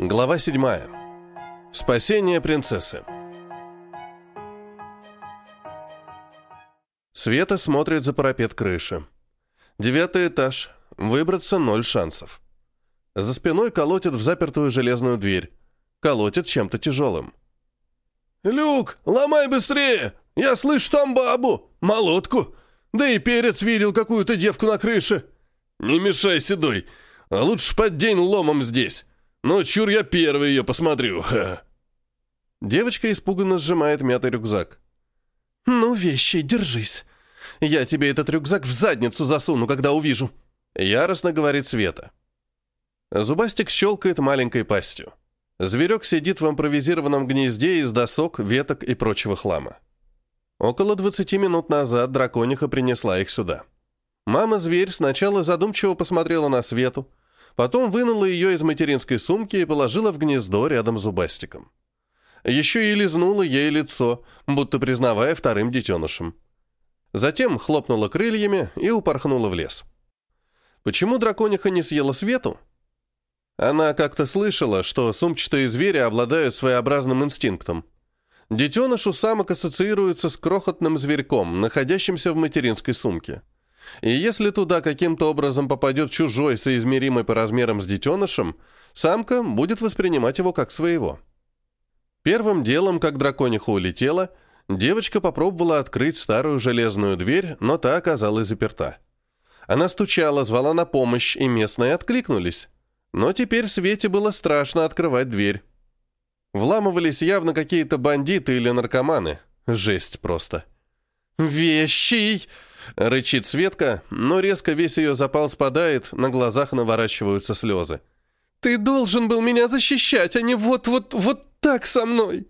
Глава 7. Спасение принцессы. Света смотрит за парапет крыши. Девятый этаж. Выбраться ноль шансов. За спиной колотит в запертую железную дверь. Колотит чем-то тяжелым. «Люк, ломай быстрее! Я слышу там бабу! Молотку! Да и перец видел какую-то девку на крыше! Не мешай, Седой! А лучше под день ломом здесь! Ну, чур я первый ее посмотрю!» Девочка испуганно сжимает мятый рюкзак. «Ну, вещи, держись. Я тебе этот рюкзак в задницу засуну, когда увижу!» Яростно говорит Света. Зубастик щелкает маленькой пастью. Зверек сидит в импровизированном гнезде из досок, веток и прочего хлама. Около 20 минут назад дракониха принесла их сюда. Мама-зверь сначала задумчиво посмотрела на Свету, потом вынула ее из материнской сумки и положила в гнездо рядом с зубастиком. Еще и лизнула ей лицо, будто признавая вторым детенышем. Затем хлопнула крыльями и упорхнула в лес. Почему дракониха не съела Свету? Она как-то слышала, что сумчатые звери обладают своеобразным инстинктом. Детеныш у самок ассоциируется с крохотным зверьком, находящимся в материнской сумке. И если туда каким-то образом попадет чужой, соизмеримый по размерам с детенышем, самка будет воспринимать его как своего. Первым делом, как дракониха улетела, девочка попробовала открыть старую железную дверь, но та оказалась заперта. Она стучала, звала на помощь, и местные откликнулись. Но теперь Свете было страшно открывать дверь. Вламывались явно какие-то бандиты или наркоманы. Жесть просто. «Вещий!» — рычит Светка, но резко весь ее запал спадает, на глазах наворачиваются слезы. «Ты должен был меня защищать, а не вот-вот-вот так со мной!»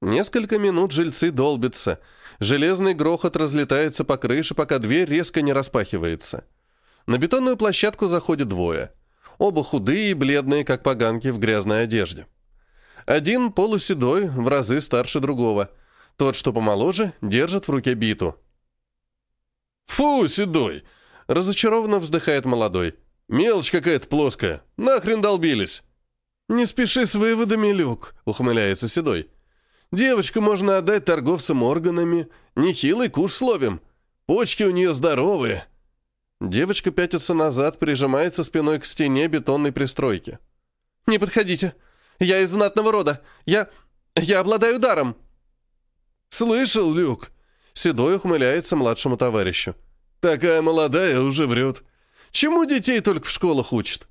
Несколько минут жильцы долбятся. Железный грохот разлетается по крыше, пока дверь резко не распахивается. На бетонную площадку заходят двое. Оба худые и бледные, как поганки в грязной одежде. Один полуседой, в разы старше другого. Тот, что помоложе, держит в руке биту. «Фу, седой!» — разочарованно вздыхает молодой. «Мелочь какая-то плоская. Нахрен долбились!» «Не спеши с выводами, Люк», — ухмыляется Седой. «Девочку можно отдать торговцам органами. Нехилый куш словим. Почки у нее здоровые». Девочка пятится назад, прижимается спиной к стене бетонной пристройки. «Не подходите! Я из знатного рода! Я... я обладаю даром!» «Слышал, Люк?» Седой ухмыляется младшему товарищу. «Такая молодая уже врет. Чему детей только в школах учат?»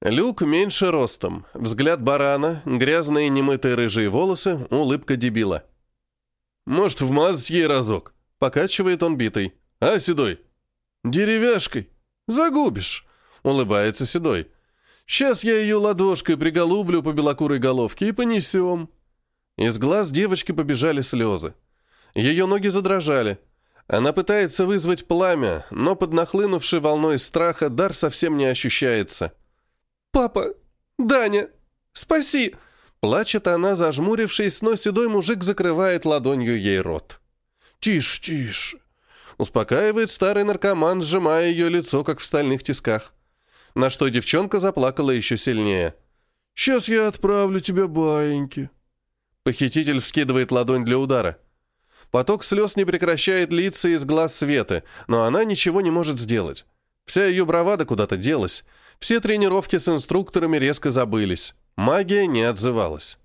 Люк меньше ростом, взгляд барана, грязные немытые рыжие волосы, улыбка дебила. «Может, вмазать ей разок?» Покачивает он битой. «А, Седой, «Деревяшкой. Загубишь», — улыбается Седой. «Сейчас я ее ладошкой приголублю по белокурой головке и понесем». Из глаз девочки побежали слезы. Ее ноги задрожали. Она пытается вызвать пламя, но под нахлынувшей волной страха дар совсем не ощущается. «Папа! Даня! Спаси!» Плачет она, зажмурившись, но седой мужик закрывает ладонью ей рот. «Тише, тише!» Успокаивает старый наркоман, сжимая ее лицо, как в стальных тисках. На что девчонка заплакала еще сильнее. «Сейчас я отправлю тебя, баиньки». Похититель вскидывает ладонь для удара. Поток слез не прекращает литься из глаз Светы, но она ничего не может сделать. Вся ее бравада куда-то делась. Все тренировки с инструкторами резко забылись. Магия не отзывалась.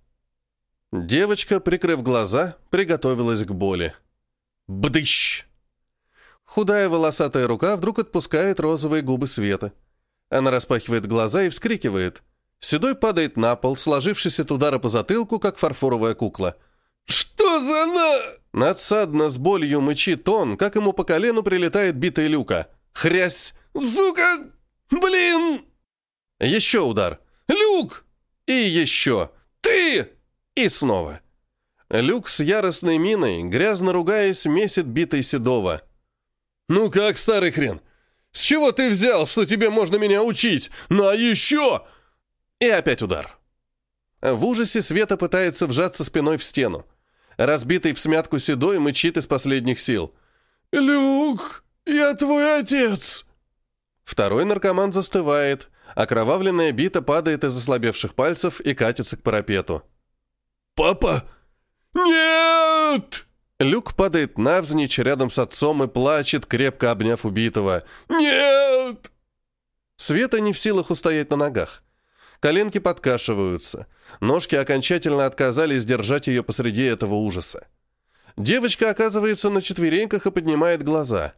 Девочка, прикрыв глаза, приготовилась к боли. Бдыщ! Худая волосатая рука вдруг отпускает розовые губы Света. Она распахивает глаза и вскрикивает. Седой падает на пол, сложившись от удара по затылку, как фарфоровая кукла. «Что за на...» Надсадно с болью мычит он, как ему по колену прилетает битая люка. Хрясь! «Сука! Блин!» Еще удар. «Люк!» И еще. «Ты!» И снова. Люк с яростной миной, грязно ругаясь, месит битой Седова. «Ну как, старый хрен? С чего ты взял, что тебе можно меня учить? Ну а еще...» И опять удар. В ужасе Света пытается вжаться спиной в стену. Разбитый в смятку седой мычит из последних сил. «Люк, я твой отец!» Второй наркоман застывает, Окровавленная бита падает из ослабевших пальцев и катится к парапету. «Папа! Нет!» Люк падает навзничь рядом с отцом и плачет, крепко обняв убитого. «Нет!» Света не в силах устоять на ногах. Коленки подкашиваются. Ножки окончательно отказались держать ее посреди этого ужаса. Девочка оказывается на четвереньках и поднимает глаза.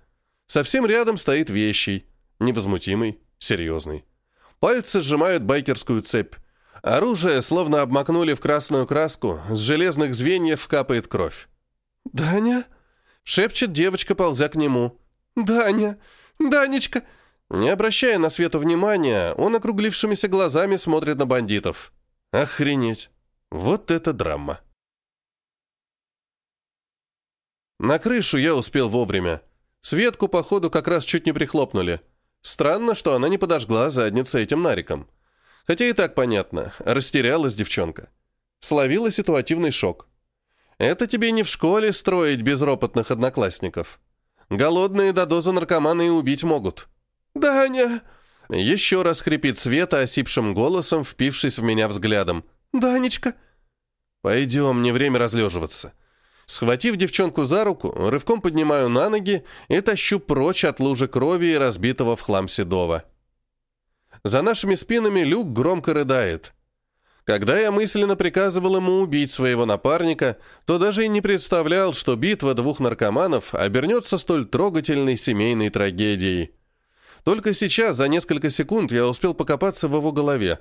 Совсем рядом стоит вещий. Невозмутимый, серьезный. Пальцы сжимают байкерскую цепь. Оружие словно обмакнули в красную краску, с железных звеньев капает кровь. «Даня?» — шепчет девочка, ползя к нему. «Даня! Данечка!» Не обращая на Свету внимания, он округлившимися глазами смотрит на бандитов. «Охренеть! Вот это драма!» На крышу я успел вовремя. Светку, походу, как раз чуть не прихлопнули. Странно, что она не подожгла задницу этим нариком. Хотя и так понятно, растерялась девчонка. Словила ситуативный шок. Это тебе не в школе строить безропотных одноклассников. Голодные до дозы наркоманы и убить могут. «Даня!» Еще раз хрипит Света осипшим голосом, впившись в меня взглядом. «Данечка!» «Пойдем, не время разлеживаться». Схватив девчонку за руку, рывком поднимаю на ноги и тащу прочь от лужи крови и разбитого в хлам седова. За нашими спинами Люк громко рыдает. Когда я мысленно приказывал ему убить своего напарника, то даже и не представлял, что битва двух наркоманов обернется столь трогательной семейной трагедией. Только сейчас, за несколько секунд, я успел покопаться в его голове.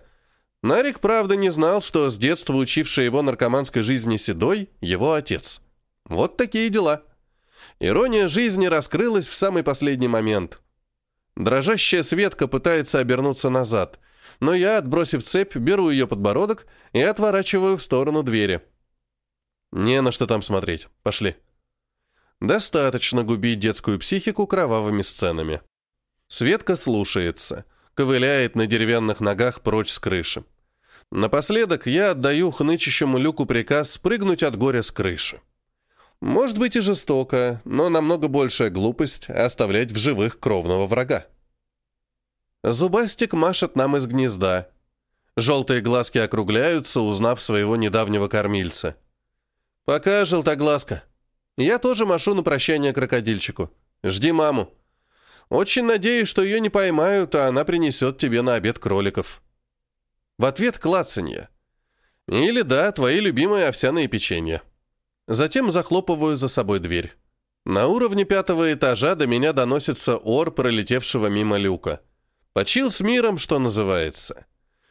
Нарик, правда, не знал, что с детства учивший его наркоманской жизни Седой – его отец. Вот такие дела. Ирония жизни раскрылась в самый последний момент. Дрожащая Светка пытается обернуться назад, но я, отбросив цепь, беру ее подбородок и отворачиваю в сторону двери. Не на что там смотреть. Пошли. Достаточно губить детскую психику кровавыми сценами. Светка слушается, ковыляет на деревянных ногах прочь с крыши. Напоследок я отдаю хнычащему люку приказ спрыгнуть от горя с крыши. Может быть и жестоко, но намного большая глупость оставлять в живых кровного врага. Зубастик машет нам из гнезда. Желтые глазки округляются, узнав своего недавнего кормильца. «Пока, желтоглазка. Я тоже машу на прощание крокодильчику. Жди маму. Очень надеюсь, что ее не поймают, а она принесет тебе на обед кроликов». В ответ клацанье. Или да, твои любимые овсяные печенья. Затем захлопываю за собой дверь. На уровне пятого этажа до меня доносится ор пролетевшего мимо люка. Почил с миром, что называется.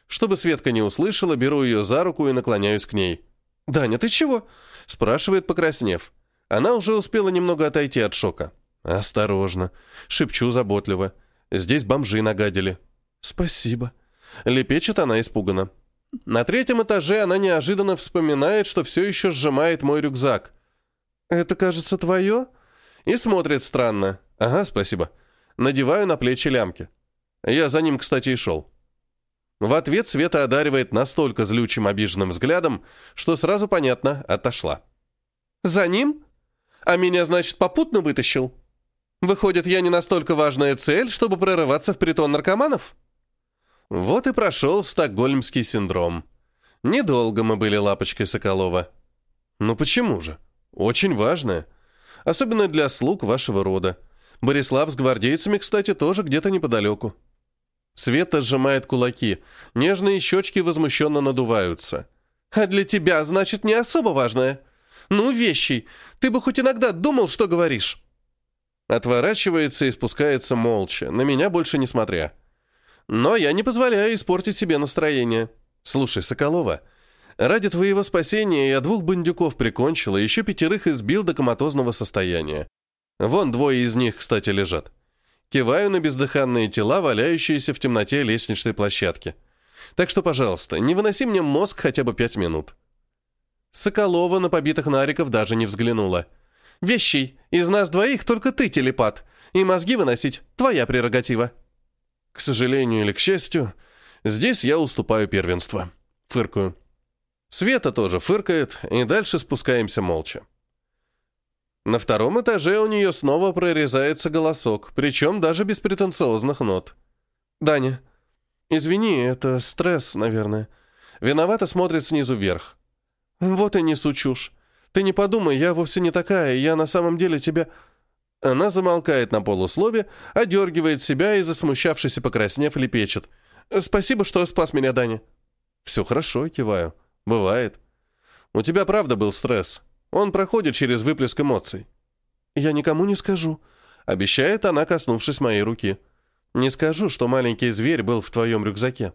Чтобы Светка не услышала, беру ее за руку и наклоняюсь к ней. «Даня, ты чего?» – спрашивает, покраснев. Она уже успела немного отойти от шока. «Осторожно», – шепчу заботливо. «Здесь бомжи нагадили». «Спасибо». Лепечет она испуганно. На третьем этаже она неожиданно вспоминает, что все еще сжимает мой рюкзак. «Это, кажется, твое?» И смотрит странно. «Ага, спасибо». Надеваю на плечи лямки. Я за ним, кстати, и шел. В ответ Света одаривает настолько злючим обиженным взглядом, что сразу понятно, отошла. «За ним? А меня, значит, попутно вытащил? Выходит, я не настолько важная цель, чтобы прорываться в притон наркоманов?» Вот и прошел стокгольмский синдром. Недолго мы были лапочкой Соколова. Ну почему же? Очень важное. Особенно для слуг вашего рода. Борислав с гвардейцами, кстати, тоже где-то неподалеку. Света сжимает кулаки. Нежные щечки возмущенно надуваются. «А для тебя, значит, не особо важное? Ну, вещий, ты бы хоть иногда думал, что говоришь?» Отворачивается и спускается молча, на меня больше не смотря. Но я не позволяю испортить себе настроение. Слушай, Соколова, ради твоего спасения я двух бандюков прикончил и еще пятерых избил до коматозного состояния. Вон двое из них, кстати, лежат. Киваю на бездыханные тела, валяющиеся в темноте лестничной площадки. Так что, пожалуйста, не выноси мне мозг хотя бы пять минут. Соколова на побитых нариков даже не взглянула. «Вещей, из нас двоих только ты телепат, и мозги выносить — твоя прерогатива». К сожалению или к счастью, здесь я уступаю первенство. Фыркаю. Света тоже фыркает, и дальше спускаемся молча. На втором этаже у нее снова прорезается голосок, причем даже без претенциозных нот. «Даня, «Извини, это стресс, наверное». Виновато смотрит снизу вверх. «Вот и несу чушь. Ты не подумай, я вовсе не такая, я на самом деле тебя...» Она замолкает на полуслове, одергивает себя и, засмущавшись и покраснев, лепечет. «Спасибо, что спас меня, Даня». «Все хорошо», — киваю. «Бывает. У тебя правда был стресс. Он проходит через выплеск эмоций». «Я никому не скажу», — обещает она, коснувшись моей руки. «Не скажу, что маленький зверь был в твоем рюкзаке».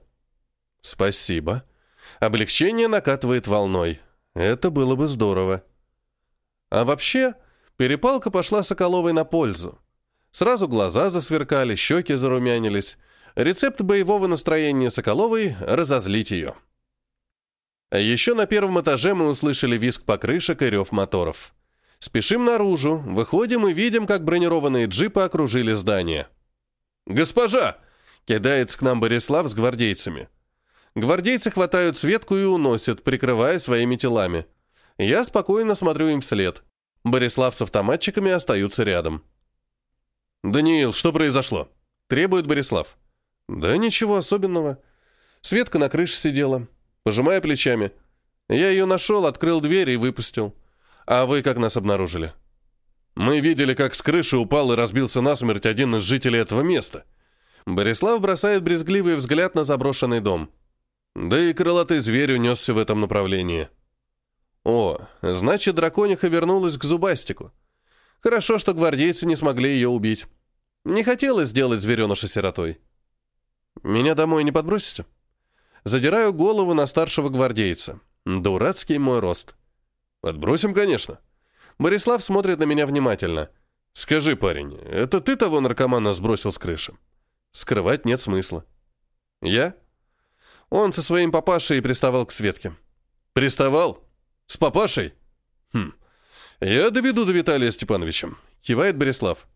«Спасибо». Облегчение накатывает волной. Это было бы здорово. А вообще, перепалка пошла Соколовой на пользу. Сразу глаза засверкали, щеки зарумянились. Рецепт боевого настроения Соколовой — разозлить ее. Еще на первом этаже мы услышали визг покрышек и рев моторов. Спешим наружу, выходим и видим, как бронированные джипы окружили здание. «Госпожа!» — кидается к нам Борислав с гвардейцами. Гвардейцы хватают Светку и уносят, прикрывая своими телами. Я спокойно смотрю им вслед. Борислав с автоматчиками остаются рядом. «Даниил, что произошло?» — требует Борислав. «Да ничего особенного. Светка на крыше сидела, пожимая плечами. Я ее нашел, открыл дверь и выпустил. А вы как нас обнаружили?» «Мы видели, как с крыши упал и разбился насмерть один из жителей этого места». Борислав бросает брезгливый взгляд на заброшенный дом. Да и крылатый зверь унесся в этом направлении. О, значит, дракониха вернулась к зубастику. Хорошо, что гвардейцы не смогли ее убить. Не хотелось сделать звереныша сиротой. Меня домой не подбросите? Задираю голову на старшего гвардейца. Дурацкий мой рост. Подбросим, конечно. Борислав смотрит на меня внимательно. Скажи, парень, это ты того наркомана сбросил с крыши? Скрывать нет смысла. Я? Он со своим папашей приставал к Светке. «Приставал? С папашей?» «Хм. Я доведу до Виталия Степановича», — кивает Борислав.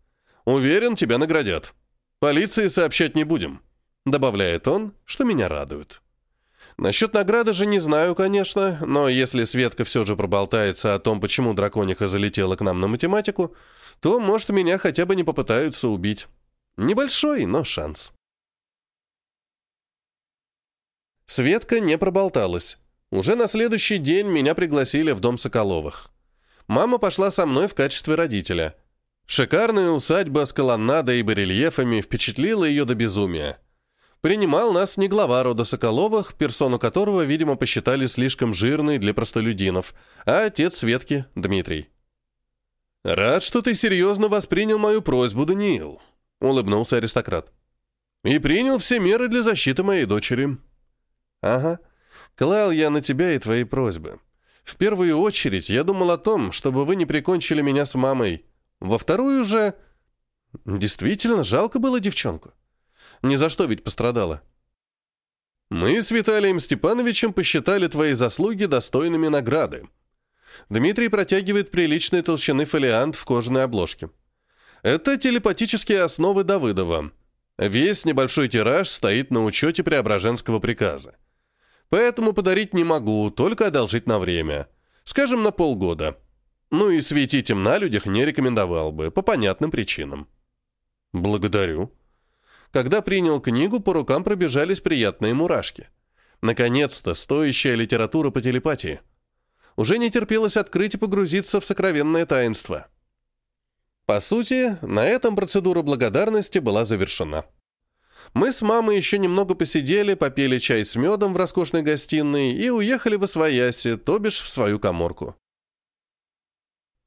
«Уверен, тебя наградят. Полиции сообщать не будем», — добавляет он, что меня радует. Насчет награды же не знаю, конечно, но если Светка все же проболтается о том, почему дракониха залетела к нам на математику, то, может, меня хотя бы не попытаются убить. Небольшой, но шанс. Светка не проболталась. Уже на следующий день меня пригласили в дом Соколовых. Мама пошла со мной в качестве родителя. Шикарная усадьба с колоннадой и барельефами впечатлила ее до безумия. Принимал нас не глава рода Соколовых, персону которого, видимо, посчитали слишком жирной для простолюдинов, а отец Светки, Дмитрий. «Рад, что ты серьезно воспринял мою просьбу, Даниил», — улыбнулся аристократ. «И принял все меры для защиты моей дочери». «Ага. Клал я на тебя и твои просьбы. В первую очередь я думал о том, чтобы вы не прикончили меня с мамой. Во вторую же... Действительно, жалко было девчонку. Ни за что ведь пострадала. Мы с Виталием Степановичем посчитали твои заслуги достойными награды. Дмитрий протягивает приличной толщины фолиант в кожаной обложке. Это телепатические основы Давыдова. Весь небольшой тираж стоит на учете Преображенского приказа. Поэтому подарить не могу, только одолжить на время. Скажем, на полгода. Ну и светить им на людях не рекомендовал бы, по понятным причинам. Благодарю. Когда принял книгу, по рукам пробежались приятные мурашки. Наконец-то стоящая литература по телепатии. Уже не терпелось открыть и погрузиться в сокровенное таинство. По сути, на этом процедура благодарности была завершена. Мы с мамой еще немного посидели, попили чай с медом в роскошной гостиной и уехали в Освояси, то бишь в свою коморку.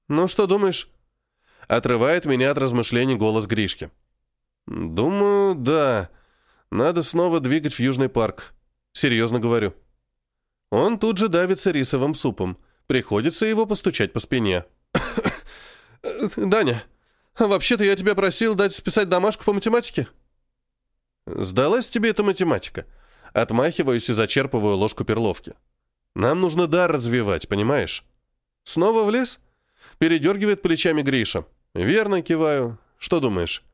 «Ну что думаешь?» Отрывает меня от размышлений голос Гришки. «Думаю, да. Надо снова двигать в Южный парк. Серьезно говорю». Он тут же давится рисовым супом. Приходится его постучать по спине. «Даня, вообще-то я тебя просил дать списать домашку по математике?» «Сдалась тебе эта математика?» Отмахиваюсь и зачерпываю ложку перловки. «Нам нужно дар развивать, понимаешь?» «Снова в лес?» Передергивает плечами Гриша. «Верно, киваю. Что думаешь?»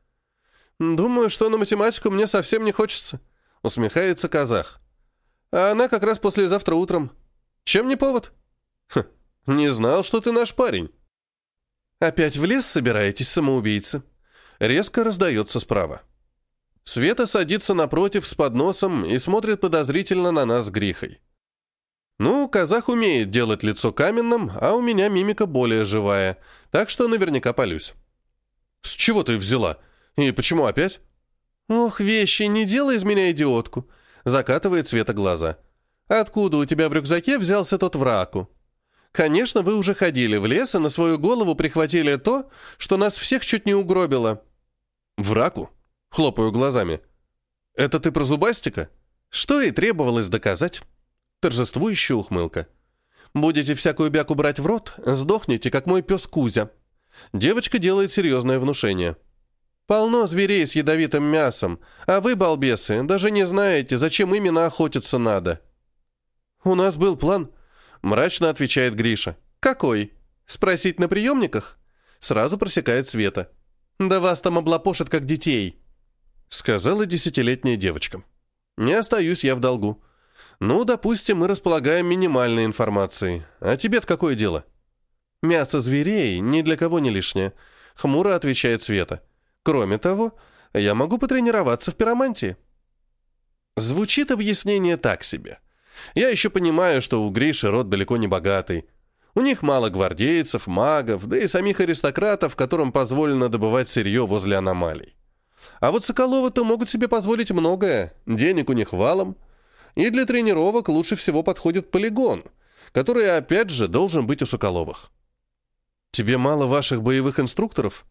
«Думаю, что на математику мне совсем не хочется», — усмехается казах. «А она как раз послезавтра утром. Чем не повод?» «Хм, не знал, что ты наш парень». «Опять в лес собираетесь, самоубийцы?» Резко раздается справа. Света садится напротив с подносом и смотрит подозрительно на нас с Грихой. Ну, казах умеет делать лицо каменным, а у меня мимика более живая, так что наверняка полюсь. «С чего ты взяла? И почему опять?» «Ох, вещи, не делай из меня идиотку!» Закатывает Света глаза. «Откуда у тебя в рюкзаке взялся тот враку?» «Конечно, вы уже ходили в лес и на свою голову прихватили то, что нас всех чуть не угробило». «Враку?» Хлопаю глазами. «Это ты про зубастика?» Что и требовалось доказать. Торжествующая ухмылка. «Будете всякую бяку брать в рот, сдохните, как мой пес Кузя». Девочка делает серьезное внушение. «Полно зверей с ядовитым мясом, а вы, балбесы, даже не знаете, зачем именно охотиться надо». «У нас был план», — мрачно отвечает Гриша. «Какой? Спросить на приемниках?» Сразу просекает Света. «Да вас там облапошат, как детей». Сказала десятилетняя девочка. Не остаюсь я в долгу. Ну, допустим, мы располагаем минимальной информацией. А тебе-то какое дело? Мясо зверей ни для кого не лишнее. Хмуро отвечает Света. Кроме того, я могу потренироваться в пиромантии. Звучит объяснение так себе. Я еще понимаю, что у Гриши род далеко не богатый. У них мало гвардейцев, магов, да и самих аристократов, которым позволено добывать сырье возле аномалий. А вот Соколовы-то могут себе позволить многое, денег у них валом. И для тренировок лучше всего подходит полигон, который, опять же, должен быть у Соколовых. Тебе мало ваших боевых инструкторов?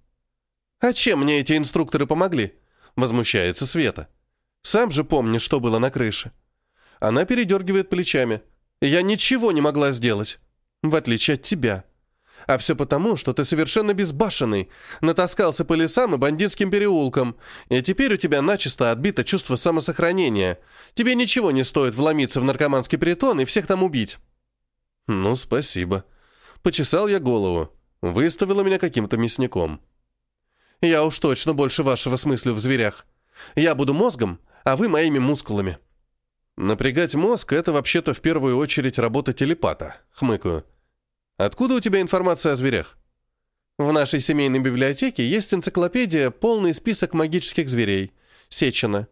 А чем мне эти инструкторы помогли? Возмущается Света. Сам же помнишь, что было на крыше. Она передергивает плечами. Я ничего не могла сделать, в отличие от тебя. А все потому, что ты совершенно безбашенный, натаскался по лесам и бандитским переулкам, и теперь у тебя начисто отбито чувство самосохранения. Тебе ничего не стоит вломиться в наркоманский притон и всех там убить». «Ну, спасибо». Почесал я голову. Выставила меня каким-то мясником. «Я уж точно больше вашего смысла в зверях. Я буду мозгом, а вы моими мускулами». «Напрягать мозг — это вообще-то в первую очередь работа телепата», — хмыкаю. Откуда у тебя информация о зверях? В нашей семейной библиотеке есть энциклопедия «Полный список магических зверей». Сечина.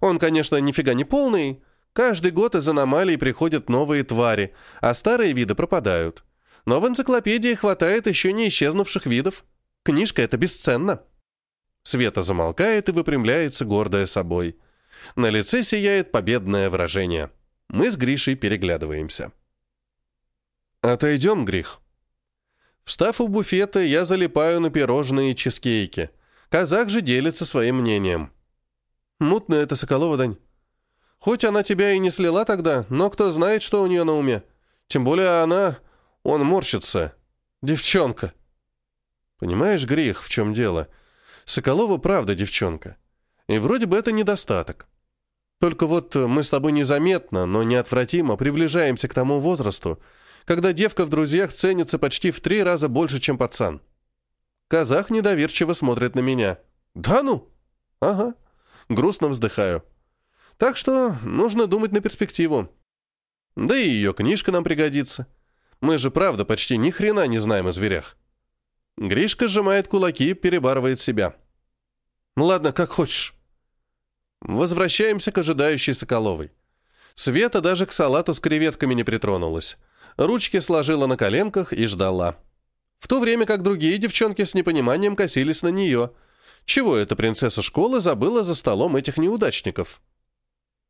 Он, конечно, нифига не полный. Каждый год из аномалий приходят новые твари, а старые виды пропадают. Но в энциклопедии хватает еще не исчезнувших видов. Книжка эта бесценна. Света замолкает и выпрямляется, гордая собой. На лице сияет победное выражение. Мы с Гришей переглядываемся. «Отойдем, Грих». Встав у буфета, я залипаю на пирожные и чизкейки. Казах же делится своим мнением. «Мутная это Соколова, Дань. Хоть она тебя и не слила тогда, но кто знает, что у нее на уме. Тем более она... Он морщится. Девчонка». Понимаешь, Грих, в чем дело? Соколова правда девчонка. И вроде бы это недостаток. Только вот мы с тобой незаметно, но неотвратимо приближаемся к тому возрасту, когда девка в друзьях ценится почти в три раза больше, чем пацан. Казах недоверчиво смотрит на меня. «Да ну?» «Ага». Грустно вздыхаю. «Так что нужно думать на перспективу. Да и ее книжка нам пригодится. Мы же правда почти ни хрена не знаем о зверях». Гришка сжимает кулаки, перебарывает себя. «Ладно, как хочешь». Возвращаемся к ожидающей Соколовой. Света даже к салату с креветками не притронулась ручки сложила на коленках и ждала. В то время как другие девчонки с непониманием косились на нее. Чего эта принцесса школы забыла за столом этих неудачников?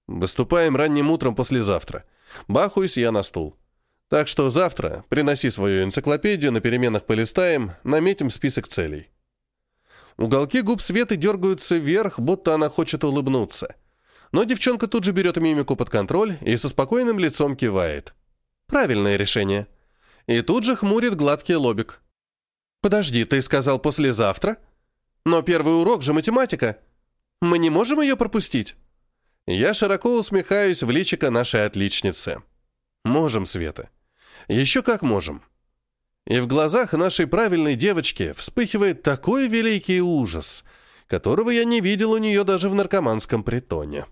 Выступаем ранним утром послезавтра. Бахуюсь я на стул. Так что завтра приноси свою энциклопедию, на переменах полистаем, наметим список целей. Уголки губ Светы дергаются вверх, будто она хочет улыбнуться. Но девчонка тут же берет мимику под контроль и со спокойным лицом кивает. Правильное решение. И тут же хмурит гладкий лобик. «Подожди, ты сказал послезавтра? Но первый урок же математика. Мы не можем ее пропустить?» Я широко усмехаюсь в личико нашей отличницы. «Можем, Света. Еще как можем». И в глазах нашей правильной девочки вспыхивает такой великий ужас, которого я не видел у нее даже в наркоманском притоне.